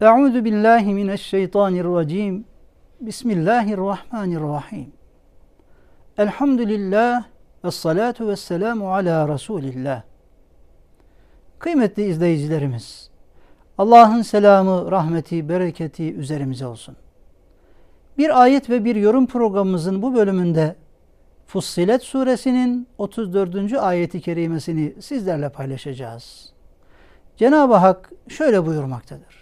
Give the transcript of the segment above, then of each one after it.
Euzu billahi mineşşeytanirracim. Bismillahirrahmanirrahim. Elhamdülillah ve salatu ve selamu ala Resulillah. Kıymetli izleyicilerimiz, Allah'ın selamı, rahmeti, bereketi üzerimize olsun. Bir ayet ve bir yorum programımızın bu bölümünde Fussilet suresinin 34. ayeti kerimesini sizlerle paylaşacağız. Cenab-ı Hak şöyle buyurmaktadır.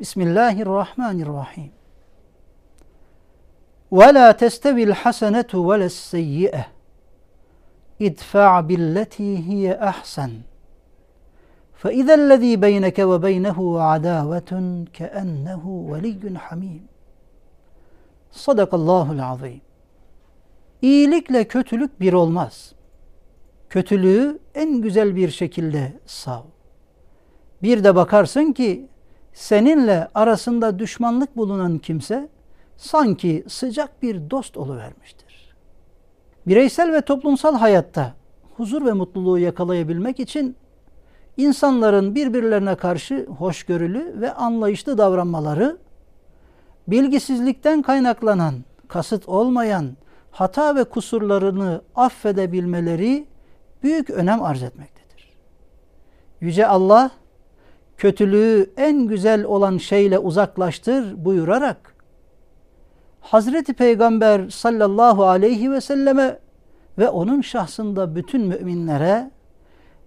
Bismillahirrahmanirrahim. وَلَا تَسْتَوِي الْحَسَنَةُ وَلَا السَّيِّئَةُ اِدْفَعْ بِالَّتِي هِيَ أَحْسَنُ فَإِذَا الَّذ۪ي بَيْنَكَ وَبَيْنَهُ عَدَاوَةٌ كَأَنَّهُ وَلِيٌّ حَمِيمٌ Sadakallahul azim. İyilikle kötülük bir olmaz. Kötülüğü en güzel bir şekilde sav. Bir de bakarsın ki seninle arasında düşmanlık bulunan kimse sanki sıcak bir dost oluvermiştir. Bireysel ve toplumsal hayatta huzur ve mutluluğu yakalayabilmek için insanların birbirlerine karşı hoşgörülü ve anlayışlı davranmaları, bilgisizlikten kaynaklanan, kasıt olmayan hata ve kusurlarını affedebilmeleri büyük önem arz etmektedir. Yüce Allah, kötülüğü en güzel olan şeyle uzaklaştır buyurarak, Hazreti Peygamber sallallahu aleyhi ve selleme ve onun şahsında bütün müminlere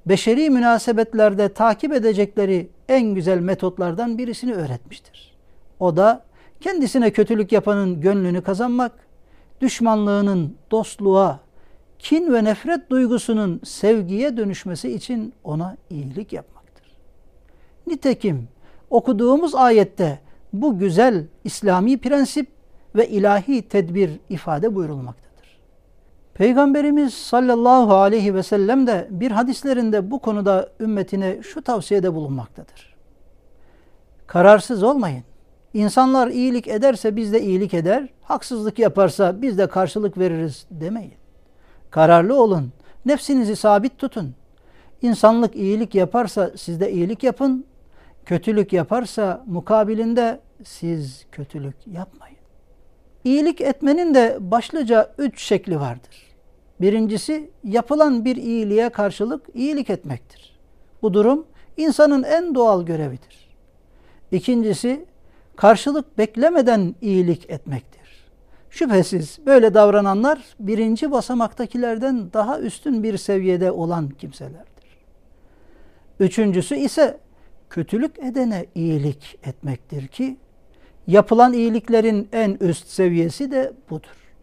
beşeri münasebetlerde takip edecekleri en güzel metotlardan birisini öğretmiştir. O da kendisine kötülük yapanın gönlünü kazanmak, düşmanlığının dostluğa, kin ve nefret duygusunun sevgiye dönüşmesi için ona iyilik yapmaktır. Nitekim okuduğumuz ayette bu güzel İslami prensip ve ilahi tedbir ifade buyurulmaktadır. Peygamberimiz sallallahu aleyhi ve sellem de bir hadislerinde bu konuda ümmetine şu tavsiyede bulunmaktadır. Kararsız olmayın. İnsanlar iyilik ederse biz de iyilik eder, haksızlık yaparsa biz de karşılık veririz demeyin. Kararlı olun, nefsinizi sabit tutun. İnsanlık iyilik yaparsa siz de iyilik yapın, kötülük yaparsa mukabilinde siz kötülük yapmayın. İyilik etmenin de başlıca üç şekli vardır. Birincisi yapılan bir iyiliğe karşılık iyilik etmektir. Bu durum insanın en doğal görevidir. İkincisi karşılık beklemeden iyilik etmektir. Şüphesiz böyle davrananlar birinci basamaktakilerden daha üstün bir seviyede olan kimselerdir. Üçüncüsü ise kötülük edene iyilik etmektir ki yapılan iyiliklerin en üst seviyesi de budur.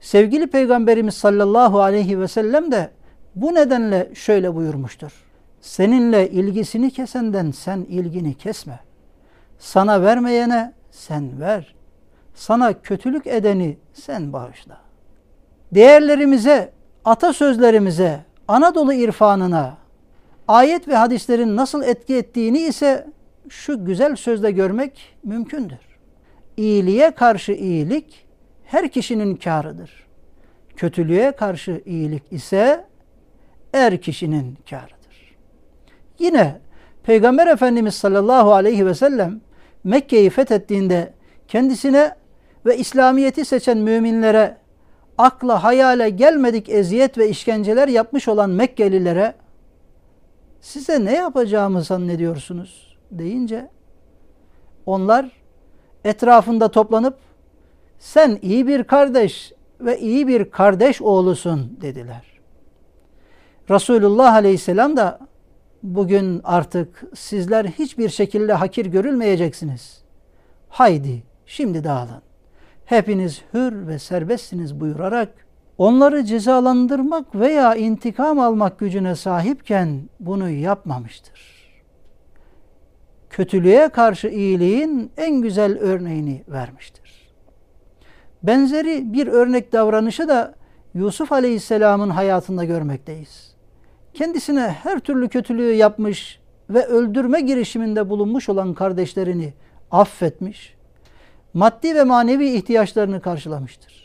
Sevgili Peygamberimiz sallallahu aleyhi ve sellem de bu nedenle şöyle buyurmuştur. Seninle ilgisini kesenden sen ilgini kesme. Sana vermeyene sen ver. Sana kötülük edeni sen bağışla. Değerlerimize, atasözlerimize, Anadolu irfanına, ayet ve hadislerin nasıl etki ettiğini ise şu güzel sözde görmek mümkündür. İyiliğe karşı iyilik her kişinin karıdır. Kötülüğe karşı iyilik ise er kişinin karıdır. Yine Peygamber Efendimiz sallallahu aleyhi ve sellem Mekke'yi fethettiğinde kendisine ve İslamiyet'i seçen müminlere akla hayale gelmedik eziyet ve işkenceler yapmış olan Mekkelilere size ne yapacağımı zannediyorsunuz deyince onlar etrafında toplanıp sen iyi bir kardeş ve iyi bir kardeş oğlusun dediler. Resulullah Aleyhisselam da bugün artık sizler hiçbir şekilde hakir görülmeyeceksiniz. Haydi şimdi dağılın. Hepiniz hür ve serbestsiniz buyurarak onları cezalandırmak veya intikam almak gücüne sahipken bunu yapmamıştır. Kötülüğe karşı iyiliğin en güzel örneğini vermiştir. Benzeri bir örnek davranışı da Yusuf Aleyhisselam'ın hayatında görmekteyiz kendisine her türlü kötülüğü yapmış ve öldürme girişiminde bulunmuş olan kardeşlerini affetmiş, maddi ve manevi ihtiyaçlarını karşılamıştır.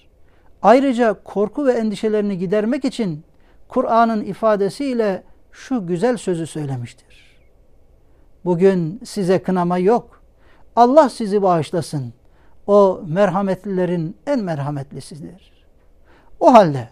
Ayrıca korku ve endişelerini gidermek için Kur'an'ın ifadesiyle şu güzel sözü söylemiştir. Bugün size kınama yok. Allah sizi bağışlasın. O merhametlilerin en merhametlisidir. O halde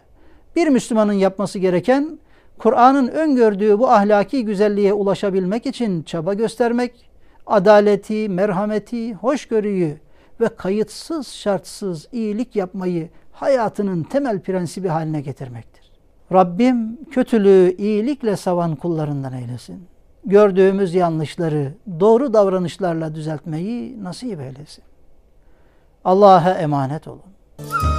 bir Müslümanın yapması gereken Kur'an'ın öngördüğü bu ahlaki güzelliğe ulaşabilmek için çaba göstermek, adaleti, merhameti, hoşgörüyü ve kayıtsız şartsız iyilik yapmayı hayatının temel prensibi haline getirmektir. Rabbim kötülüğü iyilikle savan kullarından eylesin. Gördüğümüz yanlışları doğru davranışlarla düzeltmeyi nasip eylesin. Allah'a emanet olun.